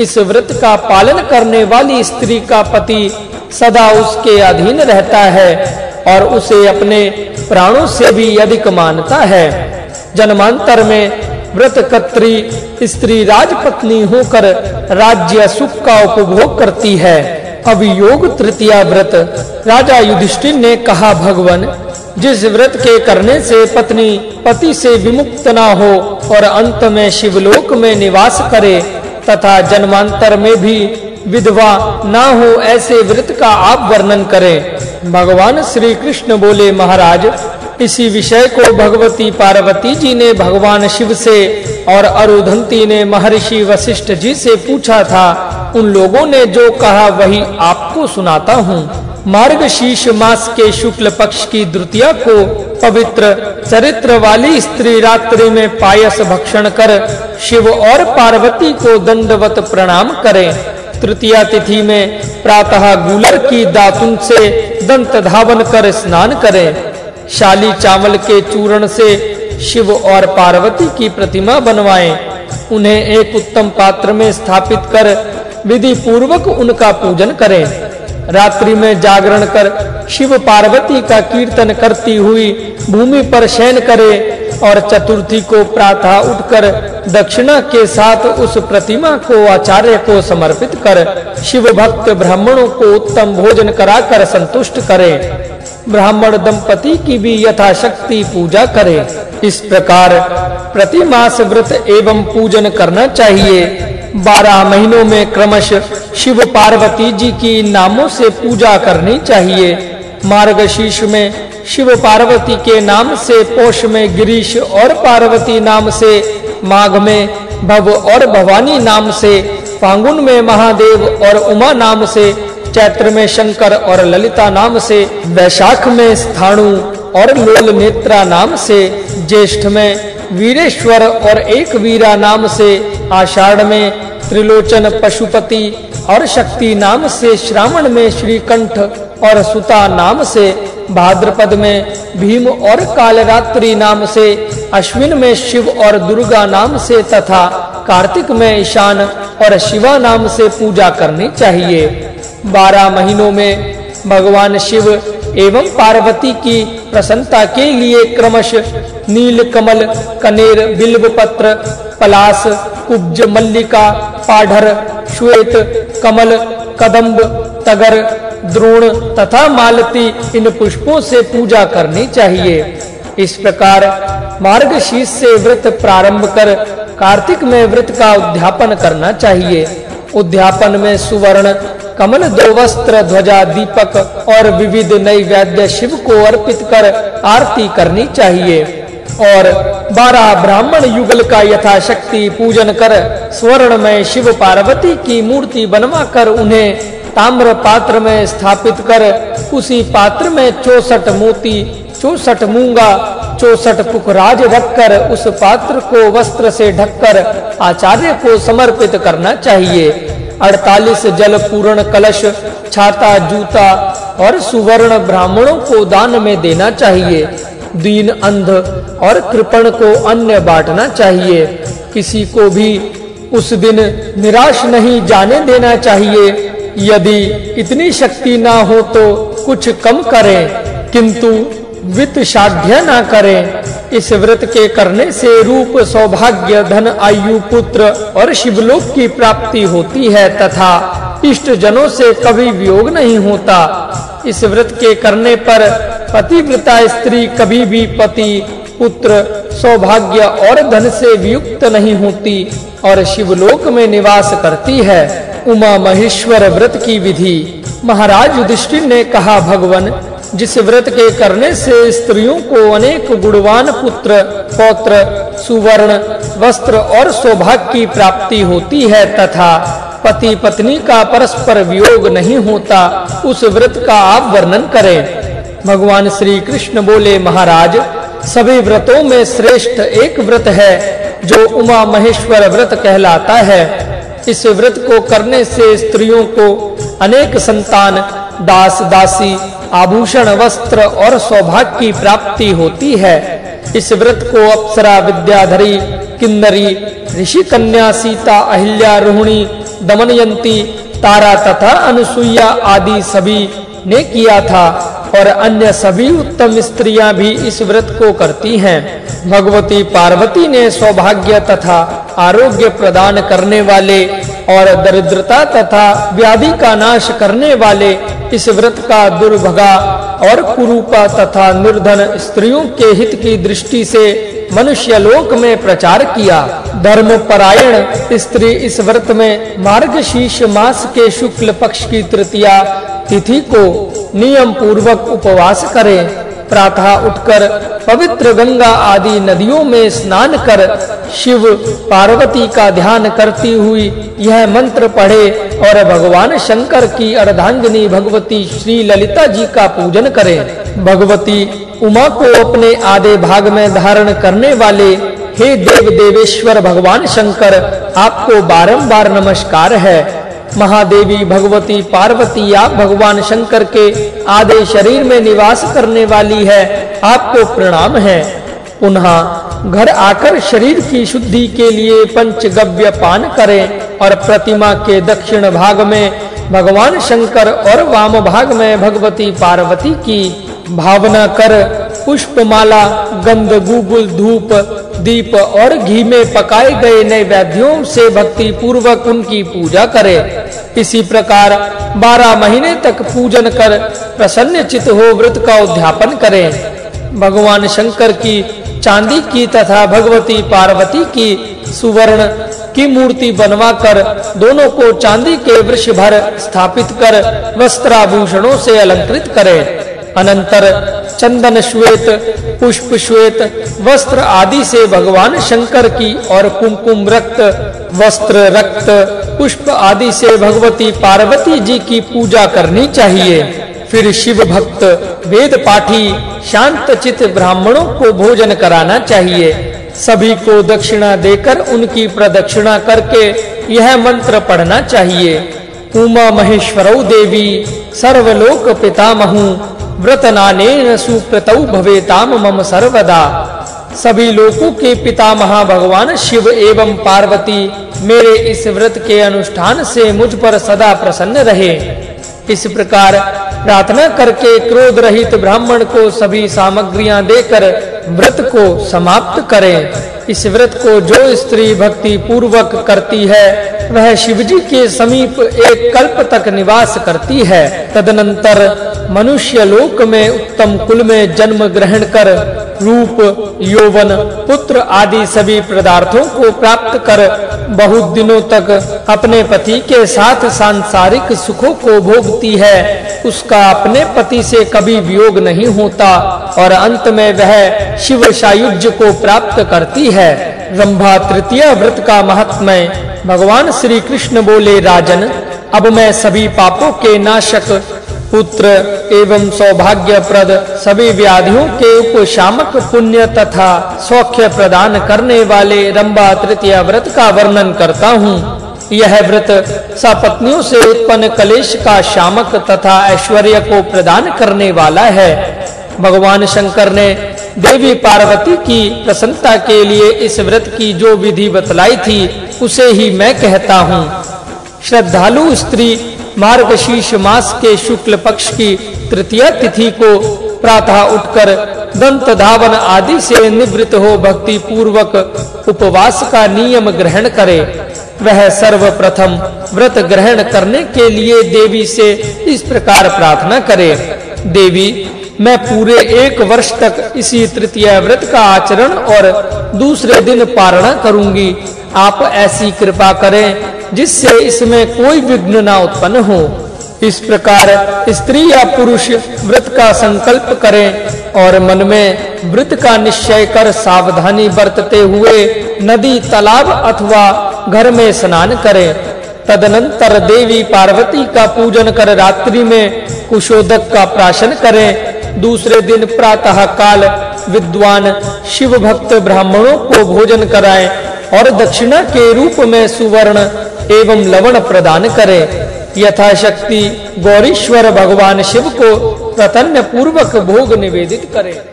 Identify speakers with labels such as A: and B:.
A: इस व्रत का पालन करने वाली स्त्री का पति सदा उसके अधीन रहता है और उसे अपने प्राणों से भी अधिक मानता है। जन्मांतर में व्रत कत्री स्त्री राजपत्नी होकर राज्य सुख का उपभोग करती है। अब योग तृतीया व्रत। राजा युधिष्ठिर ने कहा, भगवान, जिस व्रत के करने से पत्नी, पति से विमुक्त ना हो और अंत में शिवलोक में निवास करे तथा जन्मांतर में भी विधवा ना हो ऐसे व्रत का आप वर्णन करें। भगवान श्री कृष्ण बोले, महाराज, इसी विषय को भगवती पार्वती जी ने भगवान शिव से और अरुधंती ने महर्षि वशिष्ठ जी से पूछा था। उन लोगों ने जो कहा, वही आपको सुनाता हूँ। मार्ग शीश मास के शुक्ल पक्ष की द्वितीया को पवित्र चरित्र वाली स्त्री रात्रि में पायस भक्षण कर शिव और पार्वती को दंडवत प्रणाम करें। तृतीया तिथि में प्रातः गुलर की दातुन से दंत धावन कर स्नान करें। शाली चावल के चूर्ण से शिव और पार्वती की प्रतिमा बनवाएँ। उन्हें एक उत्तम पात्र में स्थापित कर विधि पूर्वक उनका पूजन करें। रात्रि में जागरण कर शिव पार्वती का कीर्तन करती हुई भूमि पर शयन करे और चतुर्थी को प्रातः उठकर दक्षिणा के साथ उस प्रतिमा को आचार्य को समर्पित कर शिव भक्त ब्राह्मणों को उत्तम भोजन कराकर संतुष्ट करें। ब्राह्मण दंपति की भी यथाशक्ति पूजा करें। इस प्रकार प्रतिमास व्रत एवं पूजन करना चाहिए। बारह महीनों में क्रमश शिव पार्वती जी की नामों से पूजा करनी चाहिए। मार्गशीर्ष में शिव पार्वती के नाम से पोष में गिरीश और पार्वती नाम से माघ में भव और भवानी नाम से फागुन में महादेव और उमा नाम से चैत्र में शंकर और ललिता नाम से वैशाख में स्थाणु और लोल नेत्रा नाम से ज्येष्ठ में वीरेश्वर और एक वीरा नाम से आषाढ़ में त्रिलोचन पशुपति और शक्ति नाम से श्रावण में श्रीकंठ और सुता नाम से भाद्रपद में भीम और कालरात्रि नाम से अश्विन में शिव और दुर्गा नाम से तथा कार्तिक में ईशान और शिवा नाम से पूजा करनी चाहिए। बारह महीनों में भगवान शिव एवं पार्वती की प्रसन्नता के लिए क्रमश नील कमल कनेर बिल्व पत्र पलास कुब्ज मल्लिका, पाढ़र, श्वेत, कमल, कदम्ब, तगर, द्रोण तथा मालती इन पुष्पों से पूजा करनी चाहिए। इस प्रकार मार्गशीर्ष से व्रत प्रारंभ कर कार्तिक में व्रत का उद्यापन करना चाहिए। उद्यापन में सुवर्ण, कमल दो वस्त्र, ध्वजा दीपक और विविध नैवेद्य शिव को अर्पित कर आरती करनी चाहिए। और बारह ब्राह्मण युगल का यथाशक्ति पूजन कर स्वर्ण में शिव पार्वती की मूर्ति बनवा कर उन्हें ताम्र पात्र में स्थापित कर उसी पात्र में चौसठ मोती, चौसठ मूँगा, चौसठ पुखराज रखकर उस पात्र को वस्त्र से ढककर आचार्य को समर्पित करना चाहिए। अड़तालीस जल पूर्ण कलश, छाता, जूता और सुवर्ण ब्राह्मणों को दान में देना चाहिए। दीन अंध और कृपण को अन्य बांटना चाहिए। किसी को भी उस दिन निराश नहीं जाने देना चाहिए। यदि इतनी शक्ति ना हो तो कुछ कम करें, किंतु वित्त साध्य ना करें। इस व्रत के करने से रूप, सौभाग्य, धन, आयु, पुत्र और शिवलोक की प्राप्ति होती है तथा इष्ट जनों से कभी वियोग नहीं होता। इस व्रत के करने पर पतिव्रता स्त्री कभी भी पति, पुत्र, सौभाग्य और धन से वियुक्त नहीं होती और शिवलोक में निवास करती है। उमा महेश्वर व्रत की विधि। महाराज युधिष्ठिर ने कहा, भगवान, जिस व्रत के करने से स्त्रियों को अनेक गुणवान पुत्र, पौत्र, सुवर्ण, वस्त्र और सौभाग्य की प्राप्ति होती है तथा पति पत्नी का परस्पर वियोग नहीं होता, उस व्रत का आप वर्णन करें। भगवान श्री कृष्ण बोले, महाराज, सभी व्रतों में श्रेष्ठ एक व्रत है, जो उमा महेश्वर व्रत कहलाता है। इस व्रत को करने से स्त्रियों को अनेक संतान, दास, दासी, आभूषण, वस्त्र और सौभाग्य की प्राप्ति होती है। इस व्रत को अप्सरा विद्याधरी, किन्नरी, ऋषि कन्या, सीता, अहिल्या, रोहिणी, दमनयंती, तारा तथा अनुसुईया आदि सभी ने किया था। और अन्य सभी उत्तम स्त्रियाँ भी इस व्रत को करती हैं। भगवती पार्वती ने सौभाग्य तथा आरोग्य प्रदान करने वाले और दरिद्रता तथा व्याधि का नाश करने वाले इस व्रत का दुर्भगा और कुरूपा तथा निर्धन स्त्रियों के हित की दृष्टि से मनुष्य लोक में प्रचार किया। धर्म परायण स्त्री इस व्रत में मार्ग मार्गशीर्ष मास के शुक्ल पक्ष की तृतीया तिथि को नियम पूर्वक उपवास करें। प्रातः उठकर पवित्र गंगा आदि नदियों में स्नान कर शिव, पार्वती का ध्यान करती हुई यह मंत्र पढ़े और भगवान शंकर की अर्धांगिनी भगवती श्री ललिता जी का पूजन करें। भगवती उमा को अपने आधे भाग में धारण करने वाले हे देव देवेश्वर भगवान शंकर, आपको बारंबार नमस्कार है। महादेवी भगवती पार्वती, आप भगवान शंकर के आधे शरीर में निवास करने वाली है, आपको प्रणाम है। पुनः घर आकर शरीर की शुद्धि के लिए पंचगव्य पान करें और प्रतिमा के दक्षिण भाग में भगवान शंकर और वाम भाग में भगवती पार्वती की भावना कर पुष्पमाला, गंध, गुगुल, धूप दीप और घी में पकाए गए नैवेद्यों से भक्ति पूर्वक उनकी पूजा करें। इसी प्रकार बारह महीने तक पूजन कर प्रसन्न चित हो व्रत का उद्यापन करें। भगवान शंकर की चांदी की तथा भगवती पार्वती की सुवर्ण की मूर्ति बनवाकर दोनों को चांदी के वृक्ष भर स्थापित कर वस्त्राभूषणों से अलंकृत करें। अनंतर चंदन श्वेत, पुष्प श्वेत, वस्त्र आदि से भगवान शंकर की और कुमकुम रक्त, वस्त्र रक्त, पुष्प आदि से भगवती पार्वती जी की पूजा करनी चाहिए। फिर शिव भक्त, वेद पाठी, शांत चित ब्राह्मणों को भोजन कराना चाहिए। सभी को दक्षिणा देकर उनकी प्रदक्षिणा करके यह मंत्र पढ़ना चाहिए। उमा महेश्वरौ देवी, सर्वलोक पितामहु व्रतनानेन सुप्रतौ भवेताम मम सर्वदा। सभी लोकों के पिता महा भगवान शिव एवं पार्वती, मेरे इस व्रत के अनुष्ठान से मुझ पर सदा प्रसन्न रहे। इस प्रकार प्रार्थना करके क्रोध रहित ब्राह्मण को सभी सामग्रियाँ देकर व्रत को समाप्त करें। इस व्रत को जो स्त्री भक्ति पूर्वक करती है, वह शिवजी के समीप एक कल्प तक निवास करती है। तदनंतर मनुष्य लोक में उत्तम कुल में जन्म ग्रहण कर, रूप, यौवन, पुत्र आदि सभी पदार्थों को प्राप्त कर, बहुत दिनों तक अपने पति के साथ सांसारिक सुखों को भोगती है। उसका अपने पति से कभी वियोग नहीं होता और अंत में वह शिव सायुज्य को प्राप्त करती है। रंभा तृतीय व्रत का महात्म्य, भगवान श्री कृष्ण बोले, राजन, अब मैं सभी पापों के नाशक पुत्र एवं सौभाग्य प्रद सभी व्याधियों के उपशामक पुण्य तथा सौख्य प्रदान करने वाले रंबा तृतीय व्रत का वर्णन करता हूँ। यह व्रत सपत्नियों से उत्पन्न कलेश का शामक तथा ऐश्वर्य को प्रदान करने वाला है। भगवान शंकर ने देवी पार्वती की प्रसन्नता के लिए इस व्रत की जो विधि बतलाई थी, उसे ही मैं कहता हूँ। श्रद्धालु स्त्री मार्गशीर्ष मास के शुक्ल पक्ष की तृतीय तिथि को प्रातः उठकर दंत धावन आदि से निवृत्त हो भक्ति पूर्वक उपवास का नियम ग्रहण करे। वह सर्वप्रथम व्रत ग्रहण करने के लिए देवी से इस प्रकार प्रार्थना करे। देवी, मैं पूरे एक वर्ष तक इसी तृतीय व्रत का आचरण और दूसरे दिन पारणा करूँगी। आप ऐसी कृपा करें जिससे इसमें कोई विघ्न ना उत्पन्न हो। इस प्रकार स्त्री या पुरुष व्रत का संकल्प करें और मन में व्रत का निश्चय कर सावधानी बरतते हुए नदी, तालाब अथवा घर में स्नान करें। तदनंतर देवी पार्वती का पूजन कर रात्रि में कुशोदक का प्राशन करें। दूसरे दिन प्रातः काल विद्वान शिव भक्त ब्राह्मणों को भोजन कराएँ और दक्षिणा के रूप में सुवर्ण एवं लवण प्रदान करे। यथाशक्ति गौरीश्वर भगवान शिव को प्रतन्य पूर्वक भोग निवेदित करे।